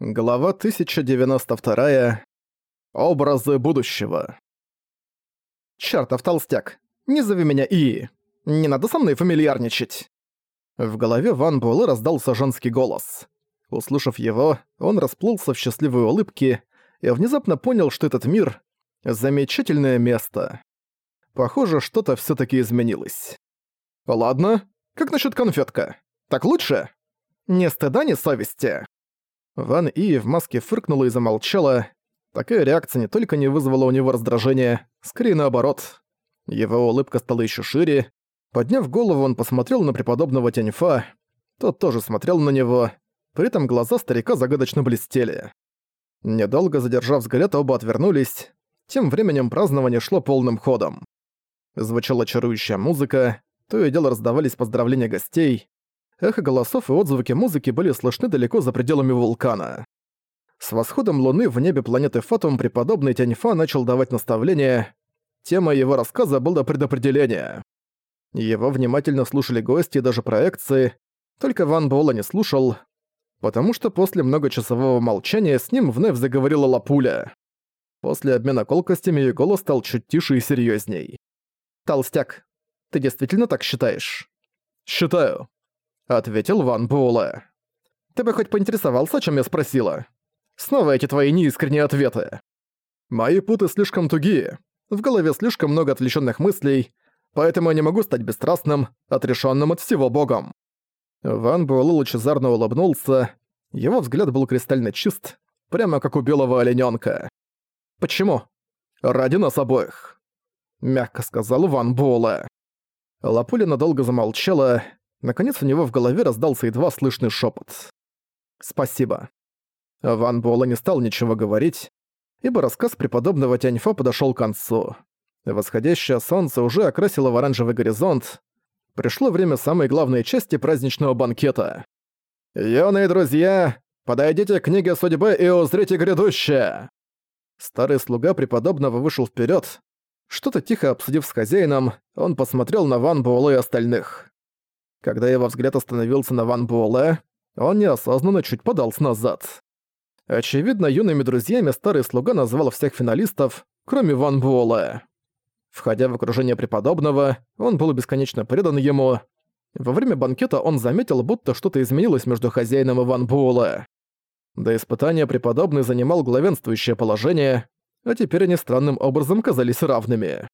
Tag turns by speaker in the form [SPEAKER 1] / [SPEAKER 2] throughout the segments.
[SPEAKER 1] Глава 1092. Образы будущего. «Чёртов толстяк! Не зови меня И! Не надо со мной фамильярничать!» В голове Ван Буэлэ раздался женский голос. Услышав его, он расплылся в счастливой улыбке и внезапно понял, что этот мир — замечательное место. Похоже, что-то всё-таки изменилось. «Ладно, как насчёт конфетка? Так лучше?» «Ни стыда, ни совести!» Ван И в маске фыркнула и замолчала. Такая реакция не только не вызвала у него раздражения, скорее наоборот. Его улыбка стала еще шире. Подняв голову, он посмотрел на преподобного Тяньфа. Тот тоже смотрел на него. При этом глаза старика загадочно блестели. Недолго задержав взгляд, оба отвернулись. Тем временем празднование шло полным ходом. Звучала чарующая музыка, то и дело раздавались поздравления гостей. Эхо голосов и отзвуки музыки были слышны далеко за пределами вулкана. С восходом луны в небе планеты Фатум преподобный Тяньфа начал давать наставления. Тема его рассказа была предопределение. Его внимательно слушали гости и даже проекции, только Ван Буэлла не слушал, потому что после многочасового молчания с ним вновь заговорила Лапуля. После обмена колкостями ее голос стал чуть тише и серьезней. «Толстяк, ты действительно так считаешь?» «Считаю», ответил Ван Буэлэ. «Ты бы хоть поинтересовался, о чем я спросила? Снова эти твои неискренние ответы. Мои путы слишком тугие, в голове слишком много отвлеченных мыслей, поэтому я не могу стать бесстрастным, отрешенным от всего богом». Ван Буэлэ лучезарно улыбнулся, его взгляд был кристально чист, прямо как у белого оленёнка. «Почему?» «Ради нас обоих», — мягко сказал Ван Буэлэ. Лапуля надолго замолчала, Наконец у него в голове раздался едва слышный шепот. «Спасибо». Ван Буэлэ не стал ничего говорить, ибо рассказ преподобного Тяньфа подошёл к концу. Восходящее солнце уже окрасило в оранжевый горизонт. Пришло время самой главной части праздничного банкета. «Юные друзья, подойдите к книге судьбы и узрите грядущее!» Старый слуга преподобного вышел вперед. Что-то тихо обсудив с хозяином, он посмотрел на Ван Буэлэ и остальных. Когда его взгляд остановился на Ван Буэлэ, он неосознанно чуть подался назад. Очевидно, юными друзьями старый слуга назвал всех финалистов, кроме Ван Буэлэ. Входя в окружение преподобного, он был бесконечно предан ему. Во время банкета он заметил, будто что-то изменилось между хозяином и Ван Буэлэ. До испытания преподобный занимал главенствующее положение, а теперь они странным образом казались равными.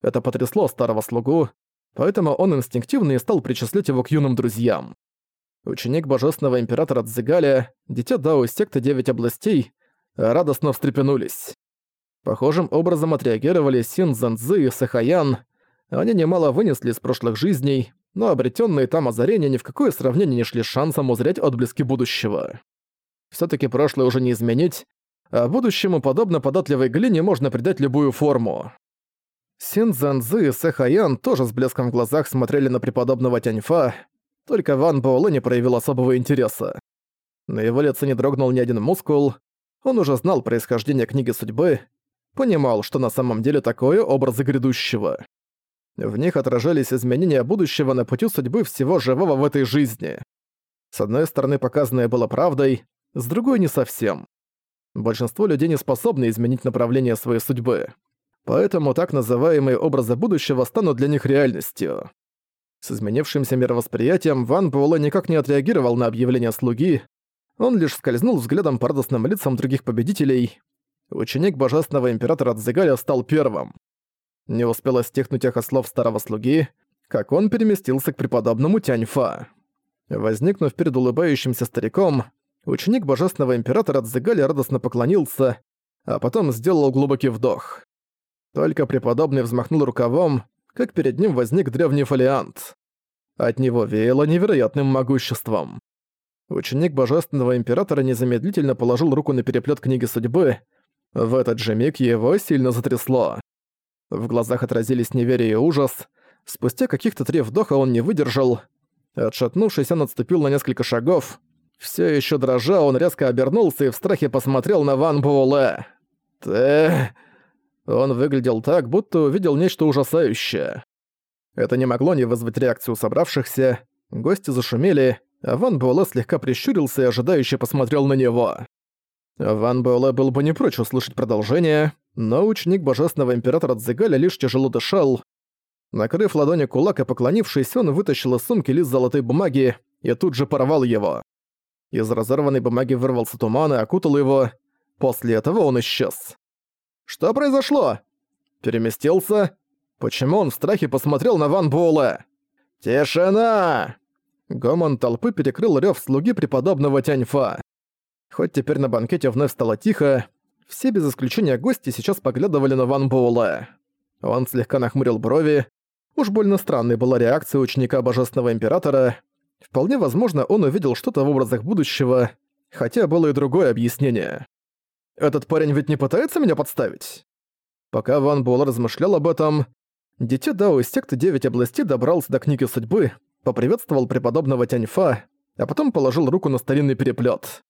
[SPEAKER 1] Это потрясло старого слугу, поэтому он инстинктивно и стал причислять его к юным друзьям. Ученик божественного императора Цзигаля, дитя Дао из секты Девять областей, радостно встрепенулись. Похожим образом отреагировали Син Зэнзы и Сахаян. Они немало вынесли из прошлых жизней, но обретенные там озарения ни в какое сравнение не шли шансом узреть отблески будущего. все таки прошлое уже не изменить, а будущему, подобно податливой глине, можно придать любую форму. Син Цзэнзы и Сэхаян тоже с блеском в глазах смотрели на преподобного Тяньфа, только Ван Буэлэ не проявил особого интереса. На его лице не дрогнул ни один мускул, он уже знал происхождение книги судьбы, понимал, что на самом деле такое образы грядущего. В них отражались изменения будущего на пути судьбы всего живого в этой жизни. С одной стороны, показанное было правдой, с другой — не совсем. Большинство людей не способны изменить направление своей судьбы поэтому так называемые образы будущего станут для них реальностью. С изменившимся мировосприятием Ван Буэлэ никак не отреагировал на объявление слуги, он лишь скользнул взглядом по радостным лицам других победителей. Ученик божественного императора Цзигаля стал первым. Не успело стихнуть эхо слов старого слуги, как он переместился к преподобному Тяньфа. Возникнув перед улыбающимся стариком, ученик божественного императора Цзигаля радостно поклонился, а потом сделал глубокий вдох. Только преподобный взмахнул рукавом, как перед ним возник древний фолиант. От него веяло невероятным могуществом. Ученик Божественного Императора незамедлительно положил руку на переплет книги судьбы. В этот же миг его сильно затрясло. В глазах отразились неверие и ужас. Спустя каких-то три вдоха он не выдержал. Отшатнувшись, он отступил на несколько шагов. Все еще дрожа, он резко обернулся и в страхе посмотрел на Ван Буэлэ. «Ты...» Он выглядел так, будто увидел нечто ужасающее. Это не могло не вызвать реакцию собравшихся, гости зашумели, а Ван Буэлэ слегка прищурился и ожидающе посмотрел на него. Ван Буэлэ был бы не прочь услышать продолжение, но ученик Божественного Императора Цзигаля лишь тяжело дышал. Накрыв ладони кулак и поклонившись, он вытащил из сумки лист золотой бумаги и тут же порвал его. Из разорванной бумаги вырвался туман и окутал его. После этого он исчез. «Что произошло?» Переместился. Почему он в страхе посмотрел на Ван Буэлэ? «Тишина!» Гомон толпы перекрыл рёв слуги преподобного Тяньфа. Хоть теперь на банкете вновь стало тихо, все без исключения гости сейчас поглядывали на Ван Буэлэ. Он слегка нахмурил брови. Уж больно странной была реакция ученика Божественного Императора. Вполне возможно, он увидел что-то в образах будущего, хотя было и другое объяснение. «Этот парень ведь не пытается меня подставить?» Пока Ван Буэлэ размышлял об этом, Дитя Дао из секты Девять областей добрался до книги судьбы, поприветствовал преподобного Тяньфа, а потом положил руку на старинный переплет.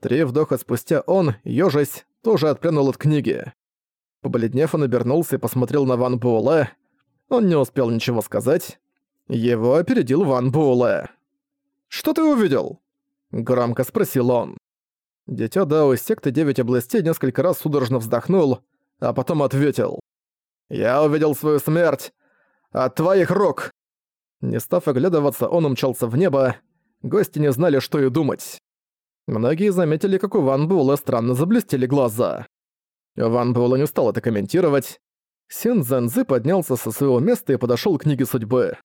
[SPEAKER 1] Три вдоха спустя он, ёжась, тоже отпрянул от книги. Побледнев, он обернулся и посмотрел на Ван Буэлэ. Он не успел ничего сказать. Его опередил Ван Буэлэ. «Что ты увидел?» Громко спросил он. Дитя Дао из секты Девять областей несколько раз судорожно вздохнул, а потом ответил. «Я увидел свою смерть от твоих рук!» Не став оглядываться, он умчался в небо. Гости не знали, что и думать. Многие заметили, как у Ван Буэлла странно заблестели глаза. Ван Буэлла не стал это комментировать. Син Цзэнзы поднялся со своего места и подошёл к книге судьбы.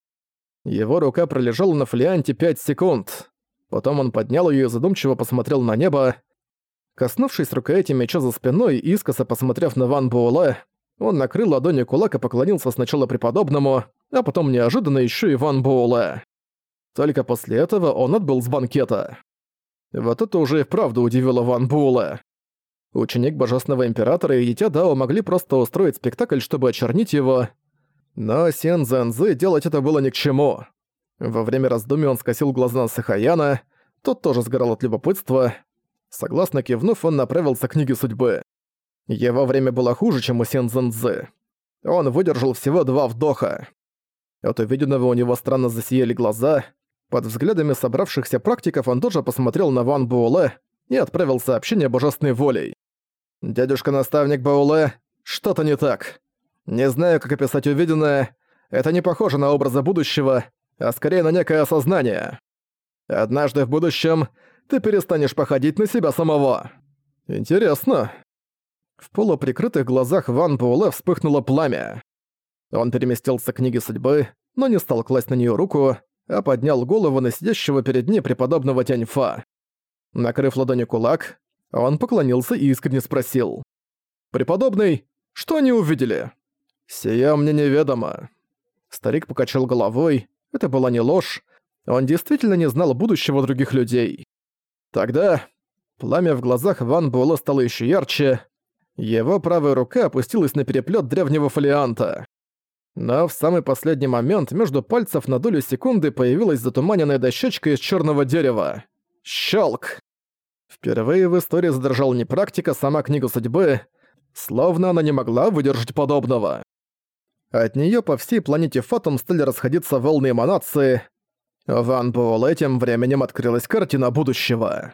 [SPEAKER 1] Его рука пролежала на флианте 5 секунд. Потом он поднял её и задумчиво посмотрел на небо. Коснувшись рукояти меча за спиной и искоса посмотрев на Ван Буэлэ, он накрыл ладонью кулак и поклонился сначала преподобному, а потом неожиданно ещё и Ван Буэлэ. Только после этого он отбыл с банкета. Вот это уже и вправду удивило Ван Буэлэ. Ученик Божественного Императора и Дитя Дао могли просто устроить спектакль, чтобы очернить его, но Сен Зэнзы делать это было ни к чему. Во время раздумий он скосил глаза на Сахаяна, тот тоже сгорал от любопытства. Согласно кивнув, он направился к книге судьбы. Его время было хуже, чем у Сен Зэнзы. Он выдержал всего два вдоха. От увиденного у него странно засияли глаза. Под взглядами собравшихся практиков он тоже посмотрел на Ван Буэлэ и отправил сообщение божественной волей. «Дядюшка-наставник Буэлэ, что-то не так. Не знаю, как описать увиденное. Это не похоже на образы будущего, а скорее на некое осознание. Однажды в будущем ты перестанешь походить на себя самого. Интересно. В полуприкрытых глазах Ван Буэлэ вспыхнуло пламя. Он переместился к книге судьбы, но не стал класть на нее руку, а поднял голову на сидящего перед ней преподобного Тяньфа. Накрыв ладонью кулак, он поклонился и искренне спросил. «Преподобный, что они увидели?» «Сия мне неведомо». Старик покачал головой, это была не ложь, он действительно не знал будущего других людей. Тогда пламя в глазах Ван Буэлэ стало еще ярче, его правая рука опустилась на переплет древнего фолианта. Но в самый последний момент между пальцев на долю секунды появилась затуманенная дощечка из черного дерева. Щелк! Впервые в истории задрожал не практика, сама книга судьбы, словно она не могла выдержать подобного. От нее по всей планете Фатум стали расходиться волны эманации. Ван Буэлэ тем временем открылась картина будущего.